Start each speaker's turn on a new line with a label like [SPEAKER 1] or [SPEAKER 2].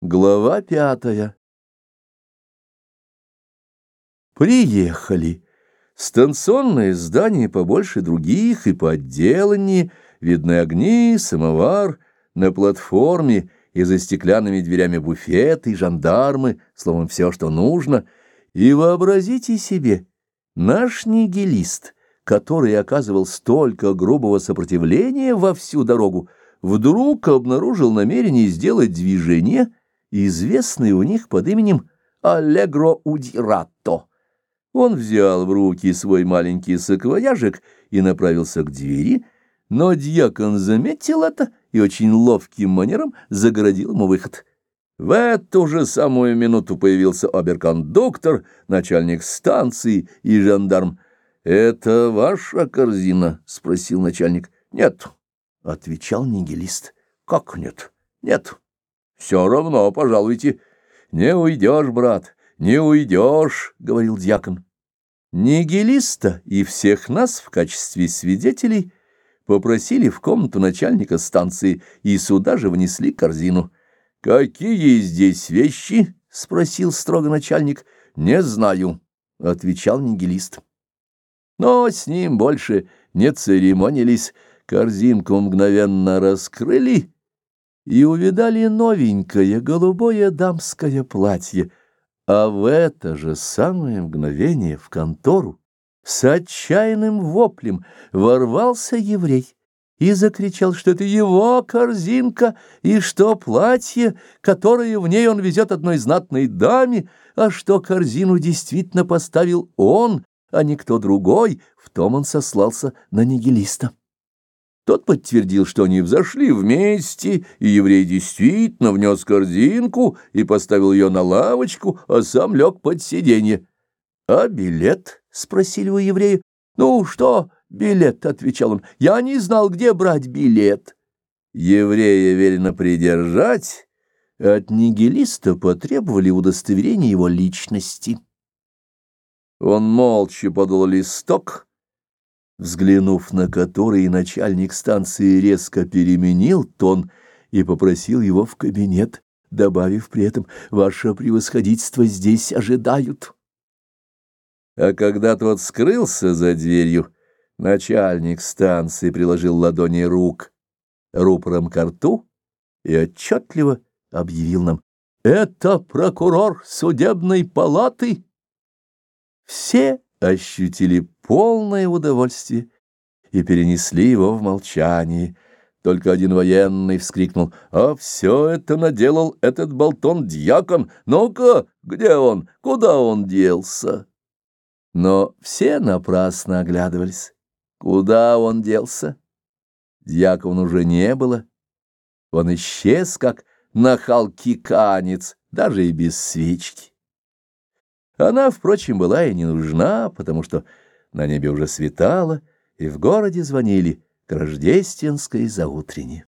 [SPEAKER 1] Глава пятая Приехали. Станционное здание побольше других и по отделании, видны огни, самовар, на платформе и за стеклянными дверями буфеты, жандармы, словом, все, что нужно. И вообразите себе, наш нигилист, который оказывал столько грубого сопротивления во всю дорогу, вдруг обнаружил намерение сделать движение — известный у них под именем Аллегро Удиратто. Он взял в руки свой маленький саквояжик и направился к двери, но дьякон заметил это и очень ловким манером загородил ему выход. В эту же самую минуту появился оберкондуктор, начальник станции и жандарм. «Это ваша корзина?» — спросил начальник. «Нет», — отвечал нигилист. «Как нет?» «Нет». Все равно, пожалуйте. Не уйдешь, брат, не уйдешь, — говорил дьякон. Нигилиста и всех нас в качестве свидетелей попросили в комнату начальника станции и сюда же внесли корзину. «Какие здесь вещи?» — спросил строго начальник. «Не знаю», — отвечал нигилист. Но с ним больше не церемонились, корзинку мгновенно раскрыли и увидали новенькое голубое дамское платье, а в это же самое мгновение в контору с отчаянным воплем ворвался еврей и закричал, что это его корзинка и что платье, которое в ней он везет одной знатной даме, а что корзину действительно поставил он, а не кто другой, в том он сослался на нигилиста. Тот подтвердил, что они взошли вместе, и еврей действительно внес корзинку и поставил ее на лавочку, а сам лег под сиденье. — А билет? — спросили у еврея. — Ну что билет? — отвечал он. — Я не знал, где брать билет. Еврея велено придержать. От нигилиста потребовали удостоверения его личности. Он молча подал листок, взглянув на который начальник станции резко переменил тон и попросил его в кабинет, добавив при этом «Ваше превосходительство здесь ожидают». А когда тот скрылся за дверью, начальник станции приложил ладони рук рупором к рту и отчетливо объявил нам «Это прокурор судебной палаты». Все ощутили полное удовольствие и перенесли его в молчании. Только один военный вскрикнул, «А все это наделал этот болтон-дьякон! Ну-ка, где он? Куда он делся?» Но все напрасно оглядывались. Куда он делся? Дьякона уже не было. Он исчез, как нахал-киканец, даже и без свечки. Она, впрочем, была и не нужна, потому что на небе уже светало, и в городе звонили к рождественской заутренне.